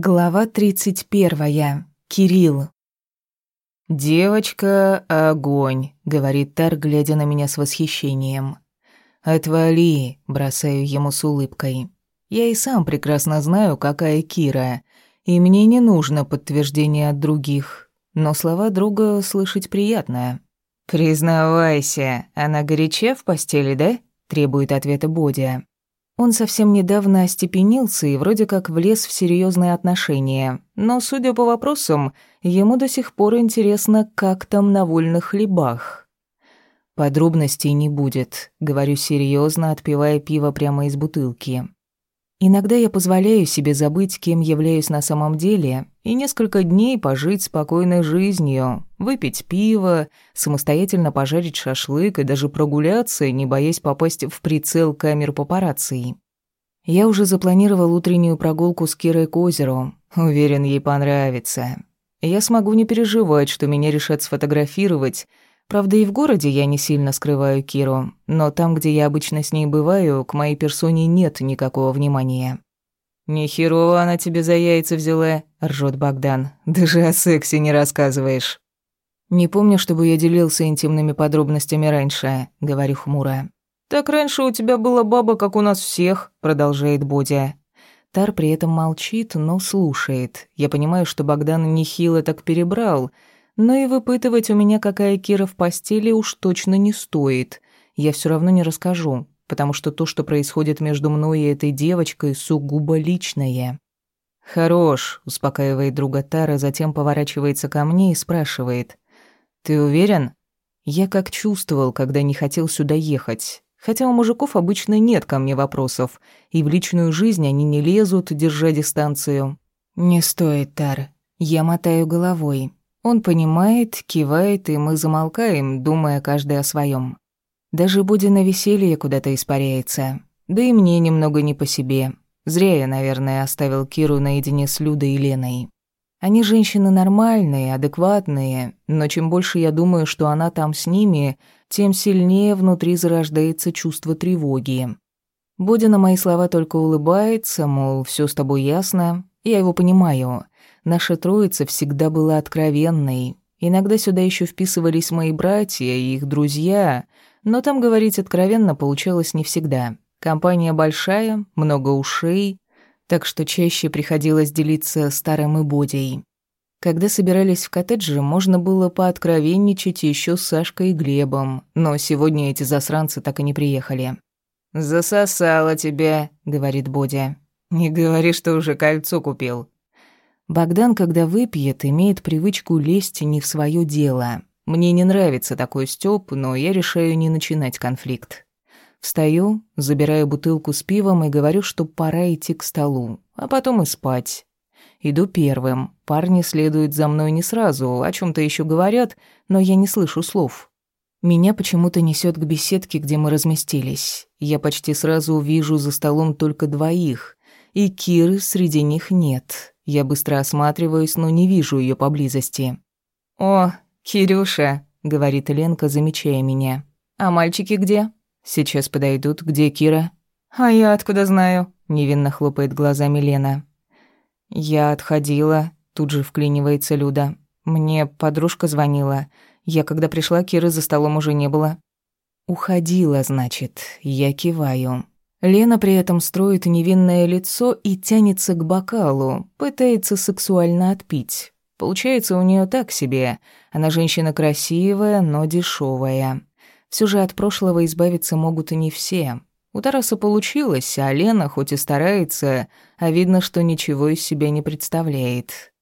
Глава 31. Кирилл. «Девочка, огонь!» — говорит Тар, глядя на меня с восхищением. «Отвали!» — бросаю ему с улыбкой. «Я и сам прекрасно знаю, какая Кира, и мне не нужно подтверждение от других, но слова друга слышать приятно». «Признавайся, она горяча в постели, да?» — требует ответа Бодя. Он совсем недавно остепенился и вроде как влез в серьезные отношения. Но, судя по вопросам, ему до сих пор интересно, как там на вольных хлебах. «Подробностей не будет», — говорю серьезно, отпивая пиво прямо из бутылки. «Иногда я позволяю себе забыть, кем являюсь на самом деле, и несколько дней пожить спокойной жизнью, выпить пиво, самостоятельно пожарить шашлык и даже прогуляться, не боясь попасть в прицел камер папарацци. Я уже запланировал утреннюю прогулку с Кирой к озеру. Уверен, ей понравится. Я смогу не переживать, что меня решат сфотографировать. Правда, и в городе я не сильно скрываю Киру, но там, где я обычно с ней бываю, к моей персоне нет никакого внимания. Нехерово, она тебе за яйца взяла», — ржет Богдан. «Даже о сексе не рассказываешь». «Не помню, чтобы я делился интимными подробностями раньше», — говорю хмуро. «Так раньше у тебя была баба, как у нас всех», — продолжает Бодя. Тар при этом молчит, но слушает. Я понимаю, что Богдан нехило так перебрал, но и выпытывать у меня, какая Кира в постели, уж точно не стоит. Я все равно не расскажу, потому что то, что происходит между мной и этой девочкой, сугубо личное. «Хорош», — успокаивает друга Тара, затем поворачивается ко мне и спрашивает. «Ты уверен?» Я как чувствовал, когда не хотел сюда ехать. Хотя у мужиков обычно нет ко мне вопросов, и в личную жизнь они не лезут, держа дистанцию. «Не стоит, Тар. Я мотаю головой. Он понимает, кивает, и мы замолкаем, думая каждый о своем. Даже будя на веселье, куда-то испаряется. Да и мне немного не по себе. Зря я, наверное, оставил Киру наедине с Людой и Леной. Они женщины нормальные, адекватные, но чем больше я думаю, что она там с ними, тем сильнее внутри зарождается чувство тревоги. Бодя на мои слова только улыбается, мол, все с тобой ясно. Я его понимаю. Наша троица всегда была откровенной. Иногда сюда еще вписывались мои братья и их друзья, но там говорить откровенно получалось не всегда. Компания большая, много ушей, так что чаще приходилось делиться старым и бодей. Когда собирались в коттедже, можно было пооткровенничать еще с Сашкой и Глебом, но сегодня эти засранцы так и не приехали. «Засосало тебя», — говорит Бодя. «Не говори, что уже кольцо купил». Богдан, когда выпьет, имеет привычку лезть не в свое дело. Мне не нравится такой стёб, но я решаю не начинать конфликт. Встаю, забираю бутылку с пивом и говорю, что пора идти к столу, а потом и спать. Иду первым. Парни следуют за мной не сразу, о чем то еще говорят, но я не слышу слов. Меня почему-то несет к беседке, где мы разместились. Я почти сразу вижу за столом только двоих, и Киры среди них нет. Я быстро осматриваюсь, но не вижу ее поблизости. «О, «Кирюша», — говорит Ленка, замечая меня. «А мальчики где?» «Сейчас подойдут. Где Кира?» «А я откуда знаю?» — невинно хлопает глазами Лена. «Я отходила», — тут же вклинивается Люда. «Мне подружка звонила. Я, когда пришла, Киры за столом уже не было». «Уходила, значит. Я киваю». Лена при этом строит невинное лицо и тянется к бокалу, пытается сексуально отпить. Получается, у нее так себе. Она женщина красивая, но дешевая. Все же от прошлого избавиться могут и не все. У Тараса получилось, а Лена хоть и старается, а видно, что ничего из себя не представляет.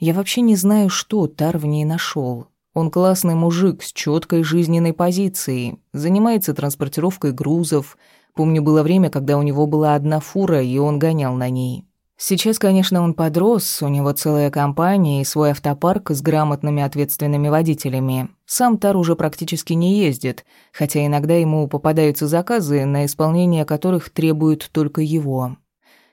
Я вообще не знаю, что Тар в ней нашел. Он классный мужик с четкой жизненной позицией, занимается транспортировкой грузов. Помню, было время, когда у него была одна фура, и он гонял на ней. Сейчас, конечно, он подрос, у него целая компания и свой автопарк с грамотными ответственными водителями. Сам Тар уже практически не ездит, хотя иногда ему попадаются заказы, на исполнение которых требуют только его.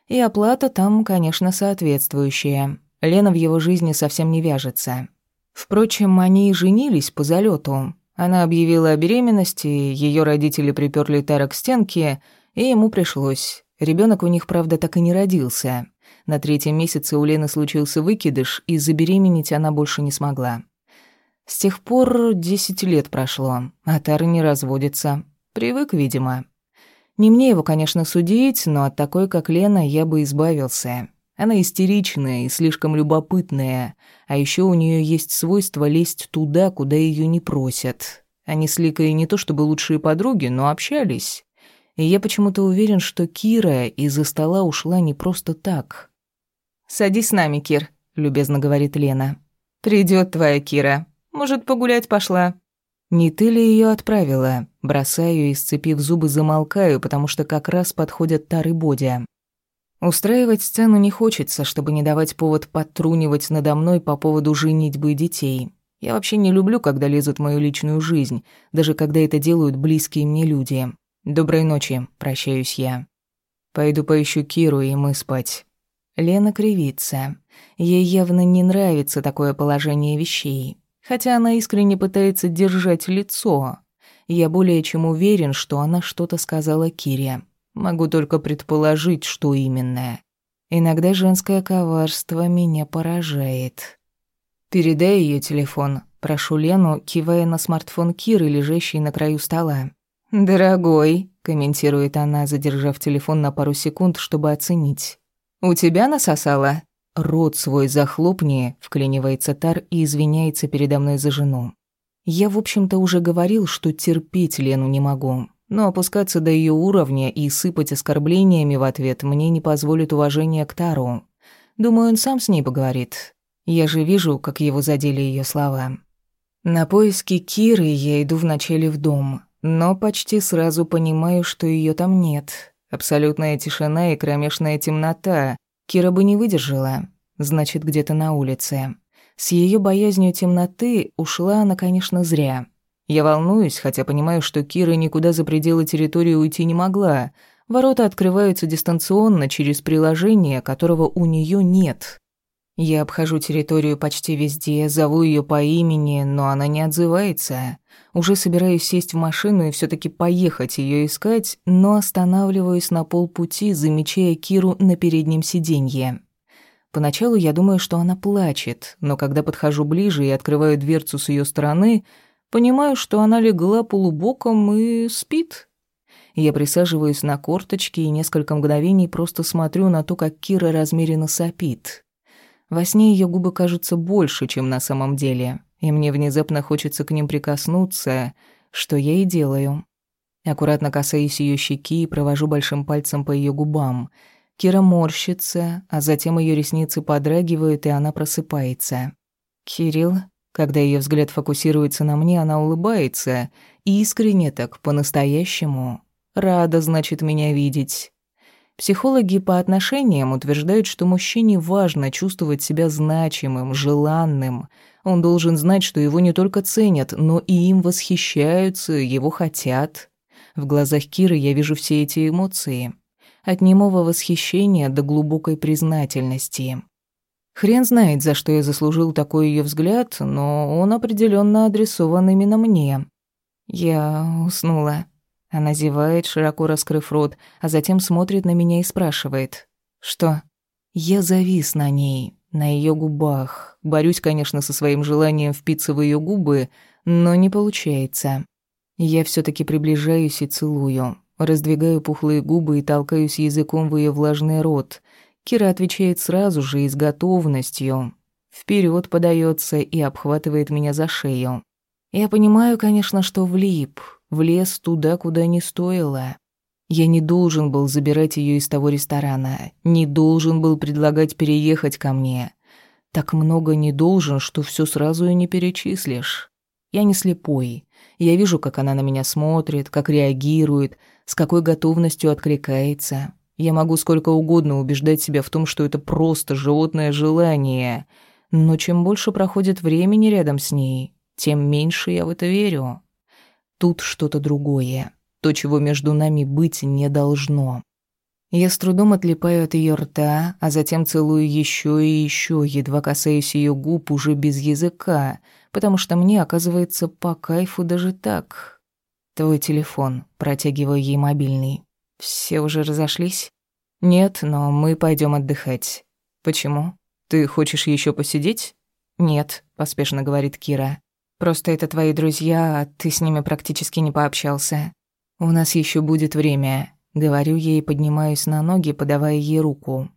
И оплата там, конечно, соответствующая. Лена в его жизни совсем не вяжется. Впрочем, они и женились по залету. Она объявила о беременности, ее родители приперли Тара к стенке, и ему пришлось. Ребенок у них, правда, так и не родился. На третьем месяце у Лены случился выкидыш, и забеременеть она больше не смогла. С тех пор десять лет прошло, а Тара не разводится. Привык, видимо. Не мне его, конечно, судить, но от такой, как Лена, я бы избавился. Она истеричная и слишком любопытная, а еще у нее есть свойство лезть туда, куда ее не просят. Они с Ликой не то чтобы лучшие подруги, но общались. И я почему-то уверен, что Кира из-за стола ушла не просто так. «Садись с нами, Кир», — любезно говорит Лена. «Придёт твоя Кира. Может, погулять пошла?» «Не ты ли её отправила?» Бросаю и, сцепив зубы, замолкаю, потому что как раз подходят Тары Бодя. Устраивать сцену не хочется, чтобы не давать повод подтрунивать надо мной по поводу женитьбы детей. Я вообще не люблю, когда лезут в мою личную жизнь, даже когда это делают близкие мне люди. Доброй ночи, прощаюсь я. Пойду поищу Киру, и мы спать. Лена кривится. Ей явно не нравится такое положение вещей. Хотя она искренне пытается держать лицо. Я более чем уверен, что она что-то сказала Кире. Могу только предположить, что именно. Иногда женское коварство меня поражает. «Передай ее телефон», – прошу Лену, кивая на смартфон Киры, лежащий на краю стола. «Дорогой», – комментирует она, задержав телефон на пару секунд, чтобы оценить. «У тебя насосало?» «Рот свой захлопни», — вклинивается Тар и извиняется передо мной за жену. Я, в общем-то, уже говорил, что терпеть Лену не могу. Но опускаться до ее уровня и сыпать оскорблениями в ответ мне не позволит уважение к Тару. Думаю, он сам с ней поговорит. Я же вижу, как его задели ее слова. На поиски Киры я иду вначале в дом, но почти сразу понимаю, что ее там нет. Абсолютная тишина и кромешная темнота. Кира бы не выдержала. Значит, где-то на улице. С ее боязнью темноты ушла она, конечно, зря. Я волнуюсь, хотя понимаю, что Кира никуда за пределы территории уйти не могла. Ворота открываются дистанционно через приложение, которого у нее нет. Я обхожу территорию почти везде, зову ее по имени, но она не отзывается. Уже собираюсь сесть в машину и все таки поехать ее искать, но останавливаюсь на полпути, замечая Киру на переднем сиденье. Поначалу я думаю, что она плачет, но когда подхожу ближе и открываю дверцу с ее стороны, понимаю, что она легла полубоком и спит. Я присаживаюсь на корточки и несколько мгновений просто смотрю на то, как Кира размеренно сопит. Во сне ее губы кажутся больше, чем на самом деле, и мне внезапно хочется к ним прикоснуться, что я и делаю. Аккуратно касаюсь ее щеки и провожу большим пальцем по ее губам. Кира морщится, а затем ее ресницы подрагивают, и она просыпается. «Кирилл?» Когда ее взгляд фокусируется на мне, она улыбается. Искренне так, по-настоящему. «Рада, значит, меня видеть. Психологи по отношениям утверждают, что мужчине важно чувствовать себя значимым, желанным. Он должен знать, что его не только ценят, но и им восхищаются, его хотят. В глазах Киры я вижу все эти эмоции. От немого восхищения до глубокой признательности. Хрен знает, за что я заслужил такой ее взгляд, но он определенно адресован именно мне. Я уснула. Она зевает, широко раскрыв рот, а затем смотрит на меня и спрашивает. «Что?» Я завис на ней, на ее губах. Борюсь, конечно, со своим желанием впиться в ее губы, но не получается. Я все таки приближаюсь и целую. Раздвигаю пухлые губы и толкаюсь языком в ее влажный рот. Кира отвечает сразу же и с готовностью. Вперед подается и обхватывает меня за шею. Я понимаю, конечно, что влип, влез туда, куда не стоило. Я не должен был забирать ее из того ресторана, не должен был предлагать переехать ко мне. Так много не должен, что все сразу и не перечислишь. Я не слепой. Я вижу, как она на меня смотрит, как реагирует, с какой готовностью откликается. Я могу сколько угодно убеждать себя в том, что это просто животное желание. Но чем больше проходит времени рядом с ней, тем меньше я в это верю. Тут что-то другое, то, чего между нами быть не должно. Я с трудом отлипаю от ее рта, а затем целую еще и еще, едва касаюсь ее губ уже без языка, потому что мне оказывается по кайфу даже так. Твой телефон, протягиваю ей мобильный. Все уже разошлись? Нет, но мы пойдем отдыхать. Почему? Ты хочешь еще посидеть? Нет, поспешно говорит Кира. Просто это твои друзья, а ты с ними практически не пообщался. У нас еще будет время», — говорю ей, поднимаюсь на ноги, подавая ей руку.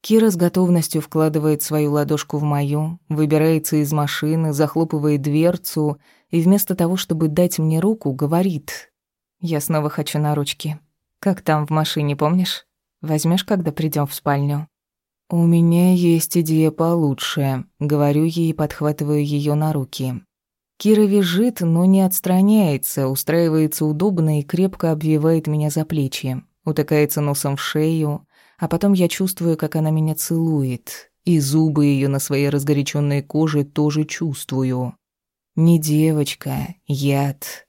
Кира с готовностью вкладывает свою ладошку в мою, выбирается из машины, захлопывает дверцу и вместо того, чтобы дать мне руку, говорит. «Я снова хочу на ручки. Как там в машине, помнишь? Возьмешь, когда придем в спальню?» «У меня есть идея получше», — говорю ей и подхватываю ее на руки. Кира визжит, но не отстраняется, устраивается удобно и крепко обвивает меня за плечи, утыкается носом в шею, а потом я чувствую, как она меня целует, и зубы ее на своей разгоряченной коже тоже чувствую. Не девочка, яд.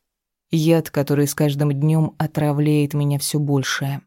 Яд, который с каждым днем отравляет меня все больше.